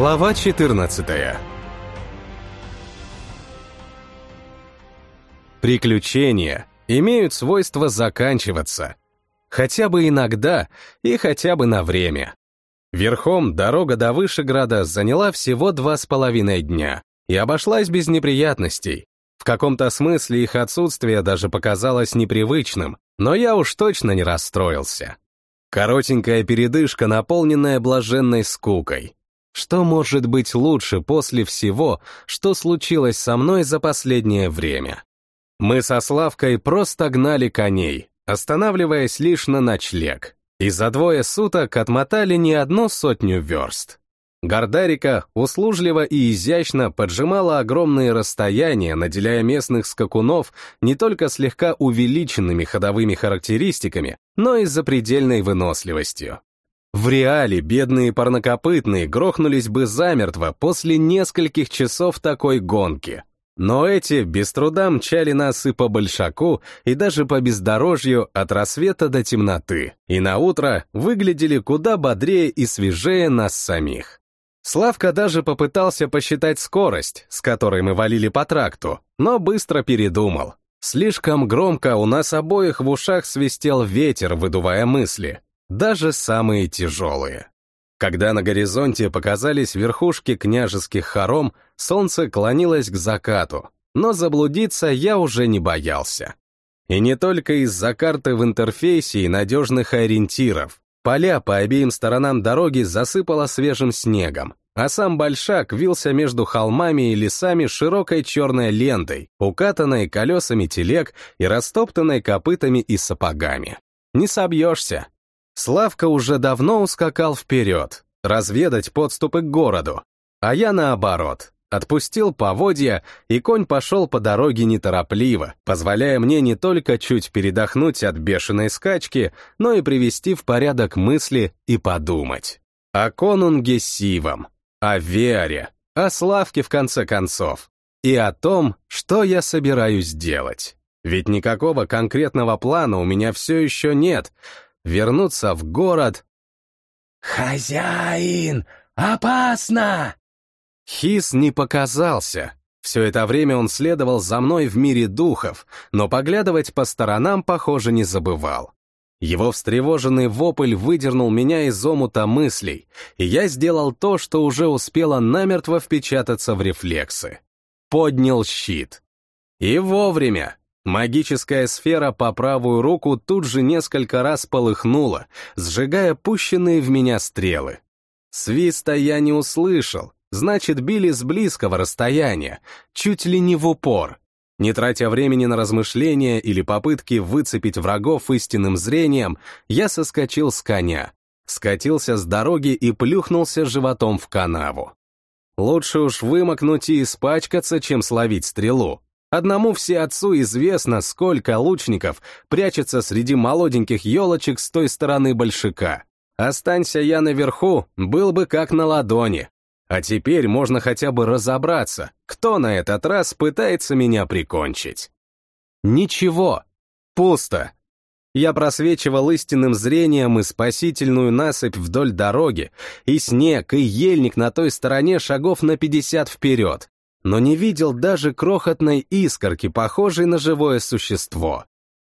Глава 14 Приключения имеют свойство заканчиваться. Хотя бы иногда и хотя бы на время. Верхом дорога до Вышеграда заняла всего два с половиной дня и обошлась без неприятностей. В каком-то смысле их отсутствие даже показалось непривычным, но я уж точно не расстроился. Коротенькая передышка, наполненная блаженной скукой. Что может быть лучше после всего, что случилось со мной за последнее время? Мы со Славкой просто гнали коней, останавливаясь лишь на ночлег, и за двое суток отмотали не одну сотню верст. Гордарика услужливо и изящно поджимала огромные расстояния, наделяя местных скакунов не только слегка увеличенными ходовыми характеристиками, но и запредельной выносливостью. В реале бедные парнокопытные грохнулись бы замертво после нескольких часов такой гонки. Но эти без труда мчали нас и по большаку, и даже по бездорожью от рассвета до темноты, и на утро выглядели куда бодрее и свежее нас самих. Славка даже попытался посчитать скорость, с которой мы валили по тракту, но быстро передумал. Слишком громко у нас обоих в ушах свистел ветер, выдувая мысли даже самые тяжелые. Когда на горизонте показались верхушки княжеских хором, солнце клонилось к закату, но заблудиться я уже не боялся. И не только из-за карты в интерфейсе и надежных ориентиров. Поля по обеим сторонам дороги засыпало свежим снегом, а сам большак вился между холмами и лесами широкой черной лентой, укатанной колесами телег и растоптанной копытами и сапогами. Не собьешься, Славка уже давно ускакал вперед, разведать подступы к городу, а я наоборот, отпустил поводья, и конь пошел по дороге неторопливо, позволяя мне не только чуть передохнуть от бешеной скачки, но и привести в порядок мысли и подумать. О конунге Сивом, о Вере, о Славке в конце концов, и о том, что я собираюсь делать. Ведь никакого конкретного плана у меня все еще нет, вернуться в город. «Хозяин! Опасно!» Хис не показался. Все это время он следовал за мной в мире духов, но поглядывать по сторонам, похоже, не забывал. Его встревоженный вопль выдернул меня из омута мыслей, и я сделал то, что уже успело намертво впечататься в рефлексы. Поднял щит. И вовремя. Магическая сфера по правую руку тут же несколько раз полыхнула, сжигая пущенные в меня стрелы. Свиста я не услышал, значит, били с близкого расстояния, чуть ли не в упор. Не тратя времени на размышления или попытки выцепить врагов истинным зрением, я соскочил с коня, скатился с дороги и плюхнулся животом в канаву. Лучше уж вымокнуть и испачкаться, чем словить стрелу. Одному все отцу известно, сколько лучников прячется среди молоденьких елочек с той стороны большака. Останься я наверху, был бы как на ладони. А теперь можно хотя бы разобраться, кто на этот раз пытается меня прикончить. Ничего. Пусто. Я просвечивал истинным зрением и спасительную насыпь вдоль дороги, и снег, и ельник на той стороне шагов на пятьдесят вперед но не видел даже крохотной искорки, похожей на живое существо.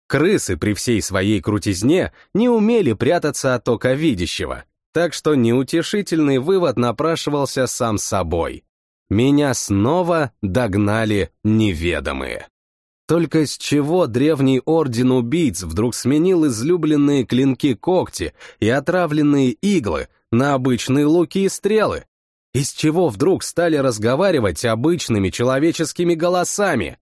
Крысы при всей своей крутизне не умели прятаться от ока видящего, так что неутешительный вывод напрашивался сам собой. Меня снова догнали неведомые. Только с чего древний орден убийц вдруг сменил излюбленные клинки-когти и отравленные иглы на обычные луки и стрелы? Из чего вдруг стали разговаривать обычными человеческими голосами?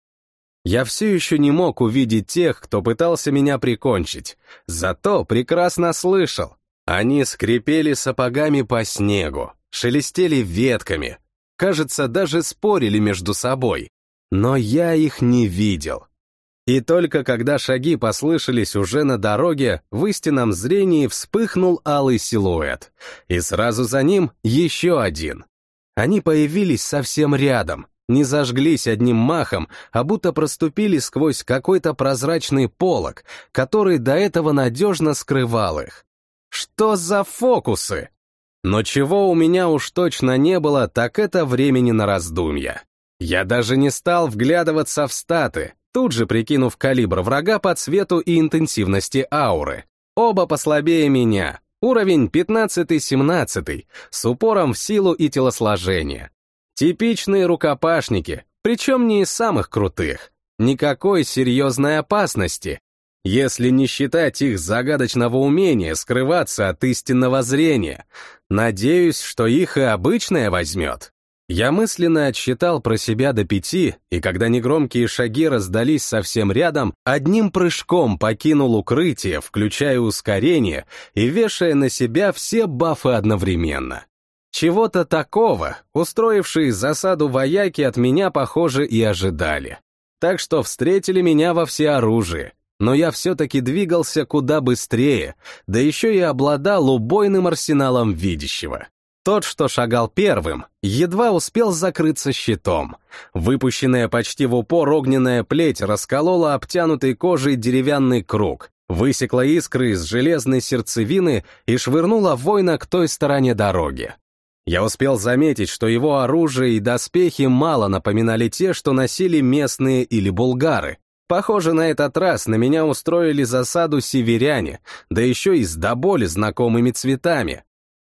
Я все еще не мог увидеть тех, кто пытался меня прикончить, зато прекрасно слышал. Они скрипели сапогами по снегу, шелестели ветками, кажется, даже спорили между собой. Но я их не видел. И только когда шаги послышались уже на дороге, в истинном зрении вспыхнул алый силуэт, и сразу за ним еще один. Они появились совсем рядом, не зажглись одним махом, а будто проступили сквозь какой-то прозрачный полог, который до этого надежно скрывал их. Что за фокусы? Но чего у меня уж точно не было, так это времени на раздумья. Я даже не стал вглядываться в статы, тут же прикинув калибр врага по цвету и интенсивности ауры. Оба послабее меня, уровень 15-17, с упором в силу и телосложение. Типичные рукопашники, причем не из самых крутых. Никакой серьезной опасности, если не считать их загадочного умения скрываться от истинного зрения. Надеюсь, что их и обычное возьмет. Я мысленно отсчитал про себя до пяти, и когда негромкие шаги раздались совсем рядом, одним прыжком покинул укрытие, включая ускорение и вешая на себя все бафы одновременно. Чего-то такого, устроившие засаду вояки от меня, похоже, и ожидали. Так что встретили меня во всеоружии, но я все-таки двигался куда быстрее, да еще и обладал убойным арсеналом видящего. Тот, что шагал первым, едва успел закрыться щитом. Выпущенная почти в упор огненная плеть расколола обтянутой кожей деревянный круг, высекла искры из железной сердцевины и швырнула воина к той стороне дороги. Я успел заметить, что его оружие и доспехи мало напоминали те, что носили местные или булгары. Похоже, на этот раз на меня устроили засаду северяне, да еще и с до боли знакомыми цветами.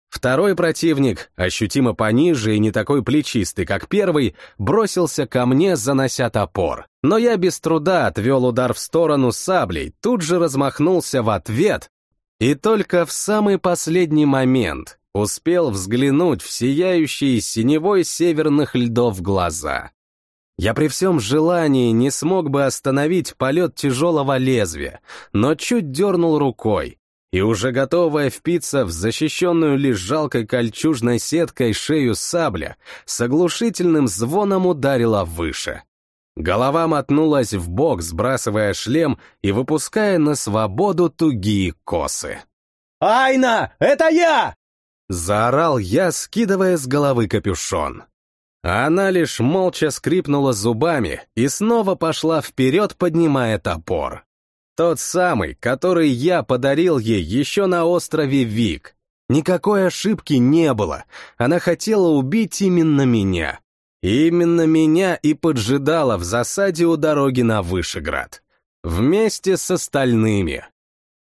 Второй противник, ощутимо пониже и не такой плечистый, как первый, бросился ко мне, занося топор. Но я без труда отвел удар в сторону саблей, тут же размахнулся в ответ, и только в самый последний момент успел взглянуть в сияющие синевой северных льдов глаза. Я при всем желании не смог бы остановить полет тяжелого лезвия, но чуть дернул рукой, и уже готовая впиться в защищенную лишь жалкой кольчужной сеткой шею сабля, с оглушительным звоном ударила выше. Голова мотнулась в бок, сбрасывая шлем и выпуская на свободу тугие косы. «Айна, это я!» Заорал я, скидывая с головы капюшон. Она лишь молча скрипнула зубами и снова пошла вперед, поднимая топор. Тот самый, который я подарил ей еще на острове Вик. Никакой ошибки не было. Она хотела убить именно меня. Именно меня и поджидала в засаде у дороги на Вышеград. Вместе с остальными.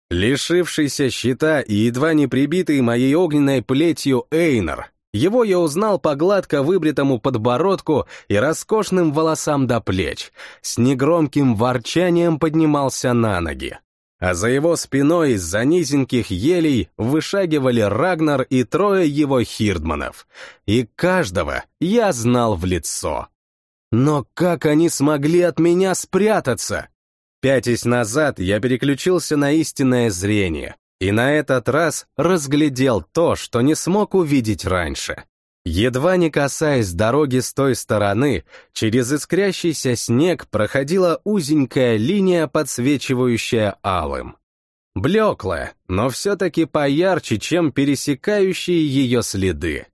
Лишившийся щита и едва не прибитый моей огненной плетью Эйнер его я узнал по гладко выбритому подбородку и роскошным волосам до плеч, с негромким ворчанием поднимался на ноги. А за его спиной из-за низеньких елей вышагивали Рагнар и трое его хирдманов. И каждого я знал в лицо. Но как они смогли от меня спрятаться? Пятясь назад, я переключился на истинное зрение, и на этот раз разглядел то, что не смог увидеть раньше. Едва не касаясь дороги с той стороны, через искрящийся снег проходила узенькая линия, подсвечивающая алым. Блеклая, но все-таки поярче, чем пересекающие ее следы.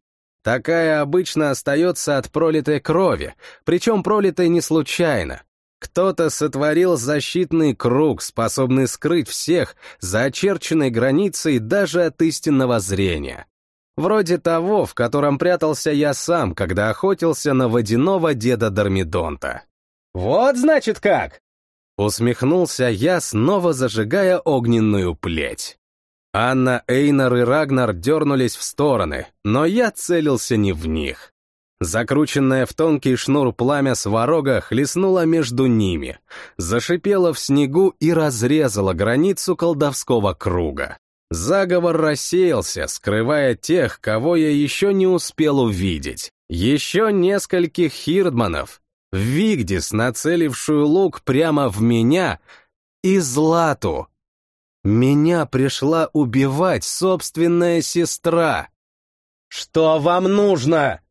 Такая обычно остается от пролитой крови, причем пролитой не случайно, кто-то сотворил защитный круг, способный скрыть всех за очерченной границей даже от истинного зрения. Вроде того, в котором прятался я сам, когда охотился на водяного деда Дормидонта. «Вот, значит, как!» Усмехнулся я, снова зажигая огненную плеть. Анна, Эйнар и Рагнар дернулись в стороны, но я целился не в них. Закрученное в тонкий шнур пламя сварога хлестнуло между ними, зашипело в снегу и разрезало границу колдовского круга. Заговор рассеялся, скрывая тех, кого я еще не успел увидеть. Еще нескольких хирдманов, Вигдис, нацелившую лук прямо в меня, и Злату. Меня пришла убивать собственная сестра. «Что вам нужно?»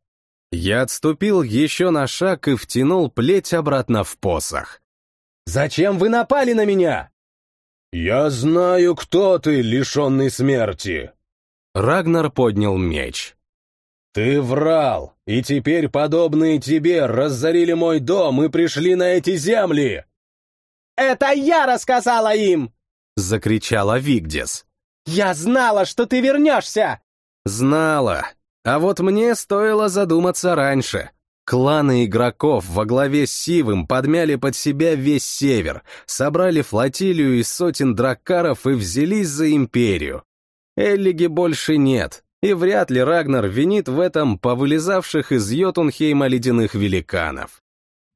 Я отступил еще на шаг и втянул плеть обратно в посох. «Зачем вы напали на меня?» «Я знаю, кто ты, лишенный смерти!» Рагнар поднял меч. «Ты врал, и теперь подобные тебе разорили мой дом и пришли на эти земли!» «Это я рассказала им!» — закричала Вигдис. «Я знала, что ты вернешься!» Знала. А вот мне стоило задуматься раньше. Кланы игроков во главе с Сивым подмяли под себя весь север, собрали флотилию из сотен драккаров и взялись за империю. Эллиги больше нет, и вряд ли Рагнар винит в этом повылезавших из Йотунхейма ледяных великанов.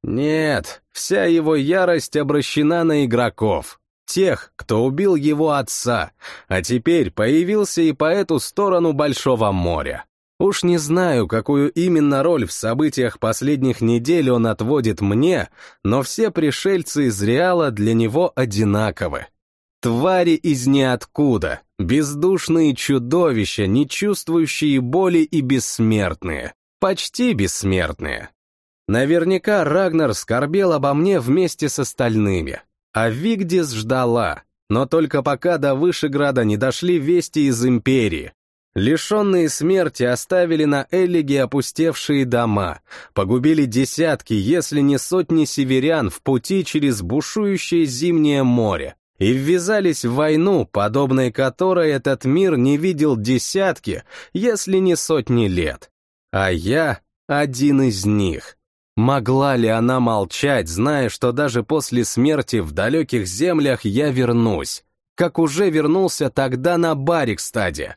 Нет, вся его ярость обращена на игроков, тех, кто убил его отца, а теперь появился и по эту сторону Большого моря. Уж не знаю, какую именно роль в событиях последних недель он отводит мне, но все пришельцы из Реала для него одинаковы. Твари из ниоткуда, бездушные чудовища, не чувствующие боли и бессмертные. Почти бессмертные. Наверняка Рагнар скорбел обо мне вместе с остальными, а Вигдис ждала, но только пока до Вышеграда не дошли вести из Империи, Лишенные смерти оставили на Эллиге опустевшие дома, погубили десятки, если не сотни северян в пути через бушующее зимнее море и ввязались в войну, подобной которой этот мир не видел десятки, если не сотни лет. А я один из них. Могла ли она молчать, зная, что даже после смерти в далеких землях я вернусь, как уже вернулся тогда на Барикстаде?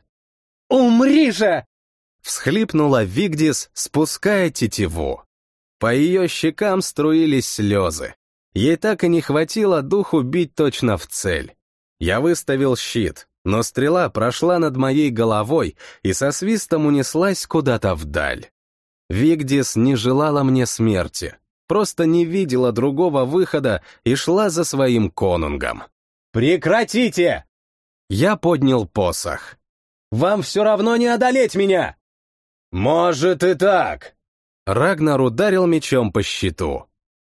«Умри же!» — всхлипнула Вигдис, спуская тетиву. По ее щекам струились слезы. Ей так и не хватило духу бить точно в цель. Я выставил щит, но стрела прошла над моей головой и со свистом унеслась куда-то вдаль. Вигдис не желала мне смерти, просто не видела другого выхода и шла за своим конунгом. «Прекратите!» Я поднял посох. Вам все равно не одолеть меня!» «Может и так!» Рагнар ударил мечом по щиту.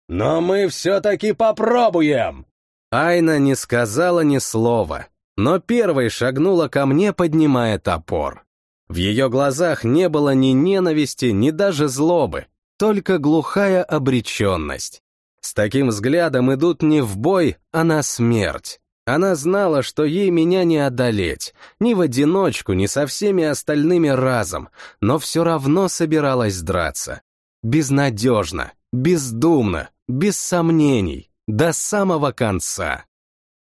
«Но мы все-таки попробуем!» Айна не сказала ни слова, но первой шагнула ко мне, поднимая топор. В ее глазах не было ни ненависти, ни даже злобы, только глухая обреченность. С таким взглядом идут не в бой, а на смерть. Она знала, что ей меня не одолеть, ни в одиночку, ни со всеми остальными разом, но все равно собиралась драться. Безнадежно, бездумно, без сомнений, до самого конца.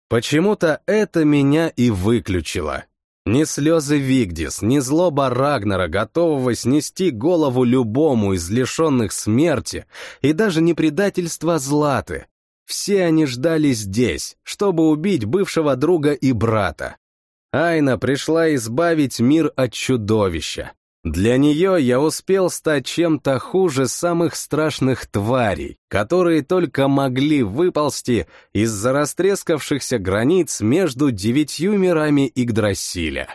Почему-то это меня и выключило. Ни слезы Вигдис, ни злоба Рагнера, готового снести голову любому из лишенных смерти, и даже не предательство Златы, все они ждали здесь, чтобы убить бывшего друга и брата. Айна пришла избавить мир от чудовища. Для нее я успел стать чем-то хуже самых страшных тварей, которые только могли выползти из-за растрескавшихся границ между девятью мирами Игдрасиля.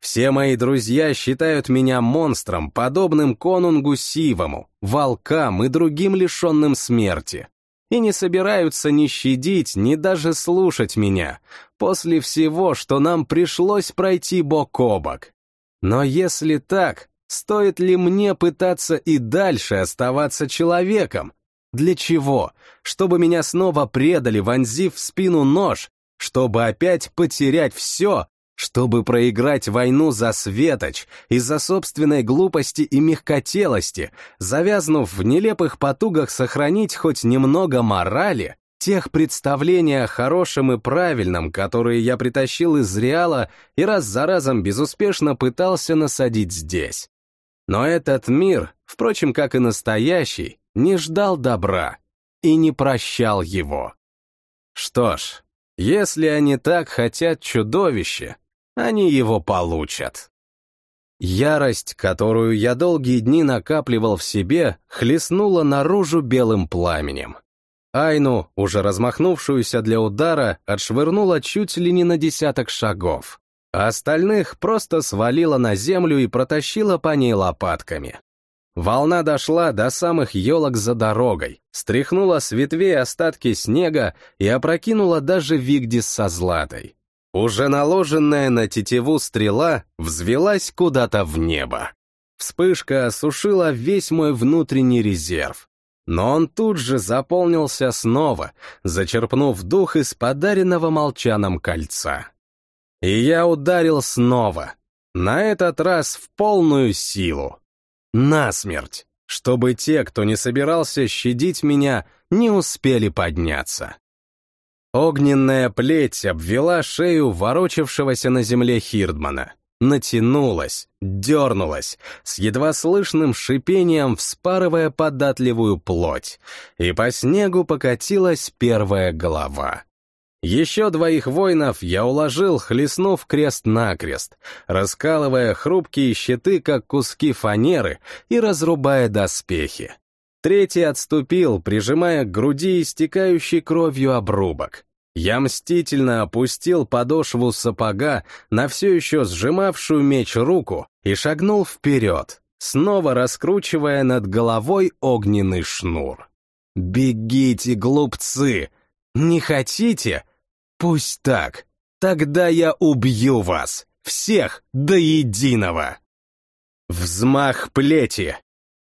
Все мои друзья считают меня монстром, подобным конунгу Сивому, волкам и другим лишенным смерти и не собираются ни щадить, ни даже слушать меня, после всего, что нам пришлось пройти бок о бок. Но если так, стоит ли мне пытаться и дальше оставаться человеком? Для чего? Чтобы меня снова предали, вонзив в спину нож, чтобы опять потерять все, чтобы проиграть войну за светоч из-за собственной глупости и мягкотелости, завязнув в нелепых потугах сохранить хоть немного морали, тех представлений о хорошем и правильном, которые я притащил из Реала и раз за разом безуспешно пытался насадить здесь. Но этот мир, впрочем, как и настоящий, не ждал добра и не прощал его. Что ж, если они так хотят чудовища, они его получат. Ярость, которую я долгие дни накапливал в себе, хлестнула наружу белым пламенем. Айну, уже размахнувшуюся для удара, отшвырнула чуть ли не на десяток шагов, а остальных просто свалила на землю и протащила по ней лопатками. Волна дошла до самых елок за дорогой, стряхнула с ветвей остатки снега и опрокинула даже Вигдис со Златой. Уже наложенная на тетиву стрела взвелась куда-то в небо. Вспышка осушила весь мой внутренний резерв. Но он тут же заполнился снова, зачерпнув дух из подаренного молчаном кольца. И я ударил снова. на этот раз в полную силу. Насмерть, чтобы те, кто не собирался щадить меня, не успели подняться. Огненная плеть обвела шею ворочавшегося на земле Хирдмана, натянулась, дернулась, с едва слышным шипением вспарывая податливую плоть, и по снегу покатилась первая голова. Еще двоих воинов я уложил, хлестнув крест-накрест, раскалывая хрупкие щиты, как куски фанеры, и разрубая доспехи. Третий отступил, прижимая к груди истекающий кровью обрубок. Я мстительно опустил подошву сапога на все еще сжимавшую меч руку и шагнул вперед, снова раскручивая над головой огненный шнур. «Бегите, глупцы! Не хотите? Пусть так. Тогда я убью вас, всех до единого!» Взмах плети,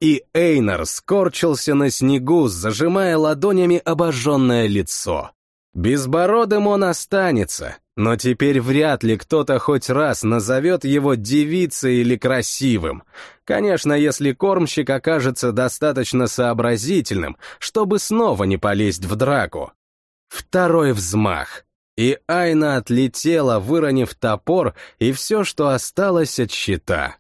и Эйнар скорчился на снегу, зажимая ладонями обожженное лицо. Безбородым он останется, но теперь вряд ли кто-то хоть раз назовет его девицей или красивым. Конечно, если кормщик окажется достаточно сообразительным, чтобы снова не полезть в драку. Второй взмах. И Айна отлетела, выронив топор и все, что осталось от щита.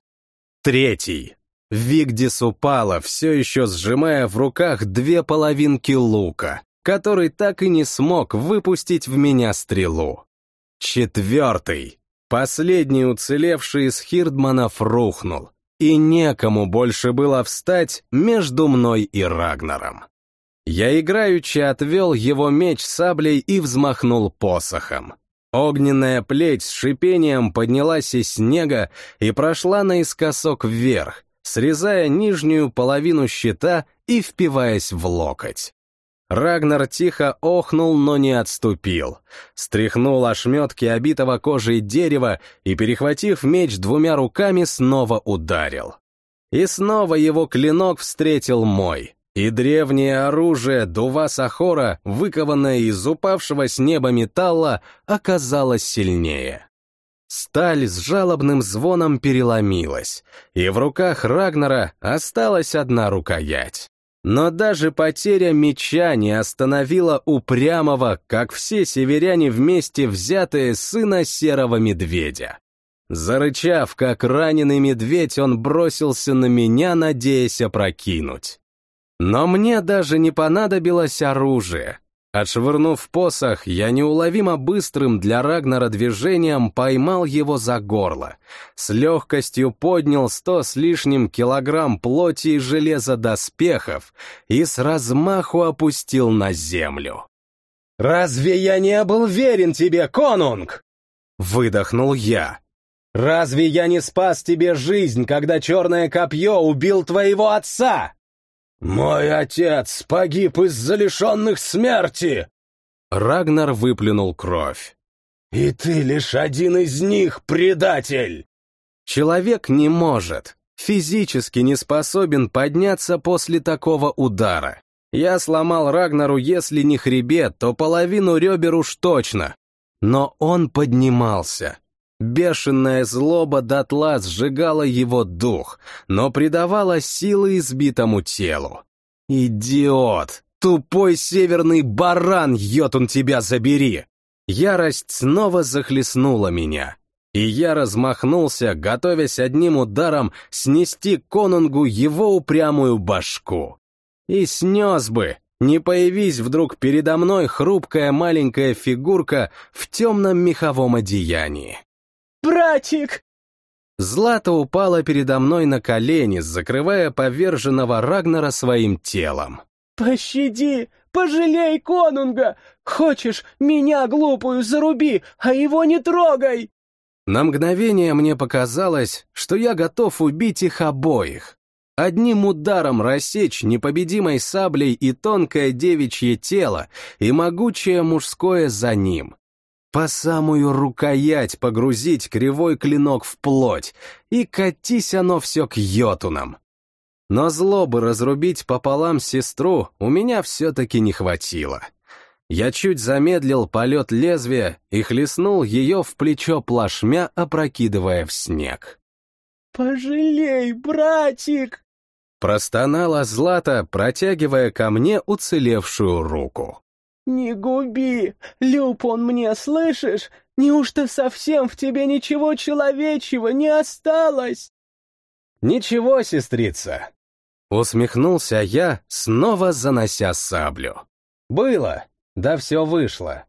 Третий. Вигдис упала, все еще сжимая в руках две половинки лука, который так и не смог выпустить в меня стрелу. Четвертый. Последний уцелевший из Хирдманов рухнул, и некому больше было встать между мной и Рагнаром. Я играючи отвел его меч саблей и взмахнул посохом. Огненная плеть с шипением поднялась из снега и прошла наискосок вверх, срезая нижнюю половину щита и впиваясь в локоть. Рагнар тихо охнул, но не отступил. Стряхнул ошметки обитого кожей дерева и, перехватив меч двумя руками, снова ударил. И снова его клинок встретил мой, и древнее оружие Дува Сахора, выкованное из упавшего с неба металла, оказалось сильнее. Сталь с жалобным звоном переломилась, и в руках Рагнара осталась одна рукоять. Но даже потеря меча не остановила упрямого, как все северяне вместе взятые сына серого медведя. Зарычав, как раненый медведь, он бросился на меня, надеясь опрокинуть. Но мне даже не понадобилось оружие. Отшвырнув посох, я неуловимо быстрым для Рагнара движением поймал его за горло, с легкостью поднял сто с лишним килограмм плоти и железа доспехов и с размаху опустил на землю. «Разве я не был верен тебе, конунг?» Выдохнул я. «Разве я не спас тебе жизнь, когда черное копье убил твоего отца?» «Мой отец погиб из-за лишенных смерти!» Рагнар выплюнул кровь. «И ты лишь один из них, предатель!» Человек не может, физически не способен подняться после такого удара. Я сломал Рагнару, если не хребет, то половину ребер уж точно. Но он поднимался, Бешеная злоба дотла сжигала его дух, но придавала силы избитому телу. «Идиот! Тупой северный баран, йотун тебя забери!» Ярость снова захлестнула меня, и я размахнулся, готовясь одним ударом снести конунгу его упрямую башку. И снес бы, не появись вдруг передо мной хрупкая маленькая фигурка в темном меховом одеянии. «Братик!» Злата упала передо мной на колени, закрывая поверженного Рагнара своим телом. «Пощади! Пожалей конунга! Хочешь, меня глупую заруби, а его не трогай!» На мгновение мне показалось, что я готов убить их обоих. Одним ударом рассечь непобедимой саблей и тонкое девичье тело, и могучее мужское за ним по самую рукоять погрузить кривой клинок в плоть, и катись оно все к йотунам. Но злобы разрубить пополам сестру у меня все-таки не хватило. Я чуть замедлил полет лезвия и хлестнул ее в плечо плашмя, опрокидывая в снег. Пожалей, братик!» Простонала Злата, протягивая ко мне уцелевшую руку. «Не губи! Люб он мне, слышишь? Неужто совсем в тебе ничего человечего не осталось?» «Ничего, сестрица!» Усмехнулся я, снова занося саблю. «Было, да все вышло.